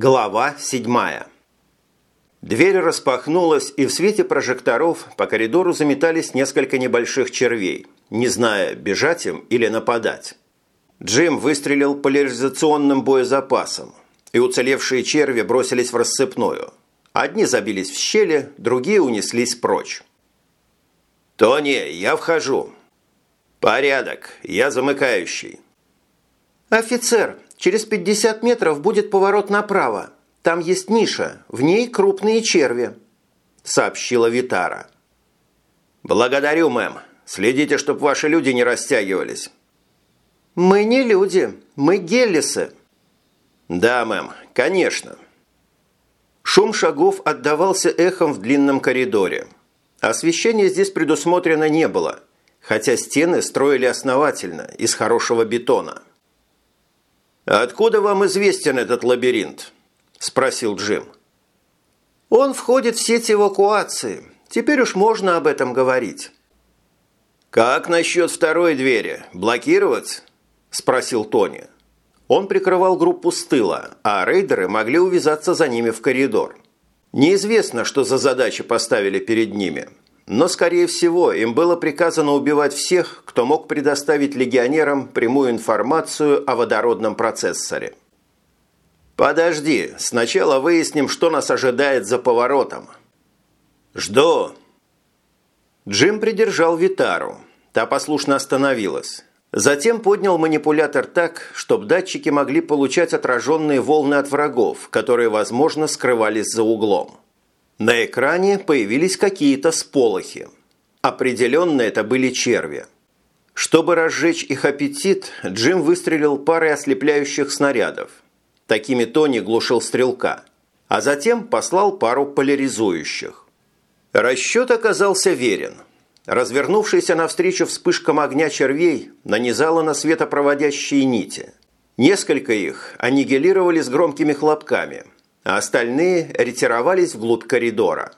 Глава седьмая. Дверь распахнулась, и в свете прожекторов по коридору заметались несколько небольших червей, не зная, бежать им или нападать. Джим выстрелил поляризационным боезапасом, и уцелевшие черви бросились в рассыпную. Одни забились в щели, другие унеслись прочь. «Тони, я вхожу». «Порядок, я замыкающий». «Офицер, через 50 метров будет поворот направо. Там есть ниша, в ней крупные черви», – сообщила Витара. «Благодарю, мэм. Следите, чтобы ваши люди не растягивались». «Мы не люди, мы геллисы». «Да, мэм, конечно». Шум шагов отдавался эхом в длинном коридоре. Освещения здесь предусмотрено не было, хотя стены строили основательно, из хорошего бетона. «Откуда вам известен этот лабиринт?» – спросил Джим. «Он входит в сеть эвакуации. Теперь уж можно об этом говорить». «Как насчет второй двери? Блокировать?» – спросил Тони. Он прикрывал группу с тыла, а рейдеры могли увязаться за ними в коридор. Неизвестно, что за задачи поставили перед ними, но, скорее всего, им было приказано убивать всех, кто мог предоставить легионерам прямую информацию о водородном процессоре. «Подожди, сначала выясним, что нас ожидает за поворотом». «Жду». Джим придержал Витару. Та послушно остановилась. Затем поднял манипулятор так, чтобы датчики могли получать отраженные волны от врагов, которые, возможно, скрывались за углом. На экране появились какие-то сполохи. Определенно это были черви. Чтобы разжечь их аппетит, Джим выстрелил парой ослепляющих снарядов. Такими Тони глушил стрелка. А затем послал пару поляризующих. Расчет оказался верен – Развернувшаяся навстречу вспышкам огня червей нанизала на светопроводящие нити. Несколько их аннигилировали с громкими хлопками, а остальные ретировались вглубь коридора.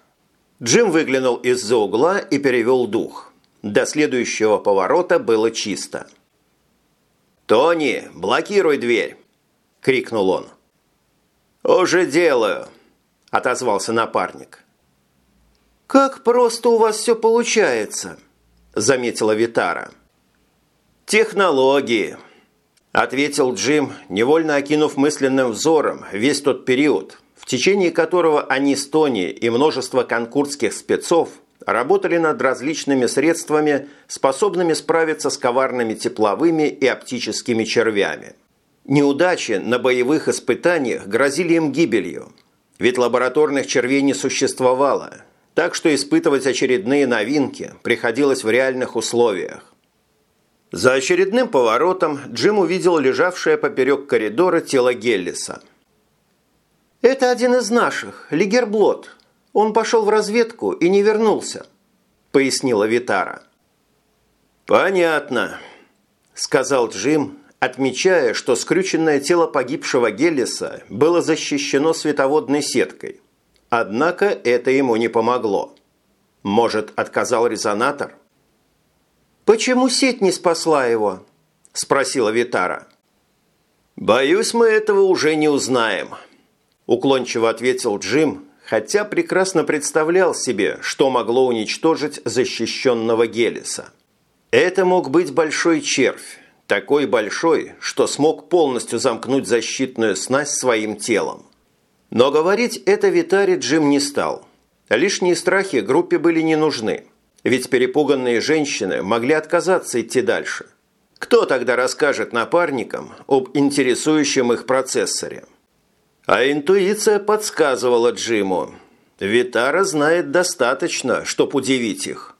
Джим выглянул из-за угла и перевел дух. До следующего поворота было чисто. «Тони, блокируй дверь!» – крикнул он. «Уже делаю!» – отозвался напарник. «Как просто у вас все получается», – заметила Витара. «Технологии», – ответил Джим, невольно окинув мысленным взором весь тот период, в течение которого они с Тони и множество конкурсских спецов работали над различными средствами, способными справиться с коварными тепловыми и оптическими червями. Неудачи на боевых испытаниях грозили им гибелью, ведь лабораторных червей не существовало – так что испытывать очередные новинки приходилось в реальных условиях. За очередным поворотом Джим увидел лежавшее поперек коридора тело Геллиса. «Это один из наших, Лигерблот. Он пошел в разведку и не вернулся», – пояснила Витара. «Понятно», – сказал Джим, отмечая, что скрюченное тело погибшего Геллиса было защищено световодной сеткой – Однако это ему не помогло. Может, отказал резонатор? «Почему сеть не спасла его?» – спросила Витара. «Боюсь, мы этого уже не узнаем», – уклончиво ответил Джим, хотя прекрасно представлял себе, что могло уничтожить защищенного Гелиса. Это мог быть большой червь, такой большой, что смог полностью замкнуть защитную снасть своим телом. Но говорить это Витаре Джим не стал. Лишние страхи группе были не нужны, ведь перепуганные женщины могли отказаться идти дальше. Кто тогда расскажет напарникам об интересующем их процессоре? А интуиция подсказывала Джиму. Витара знает достаточно, чтобы удивить их.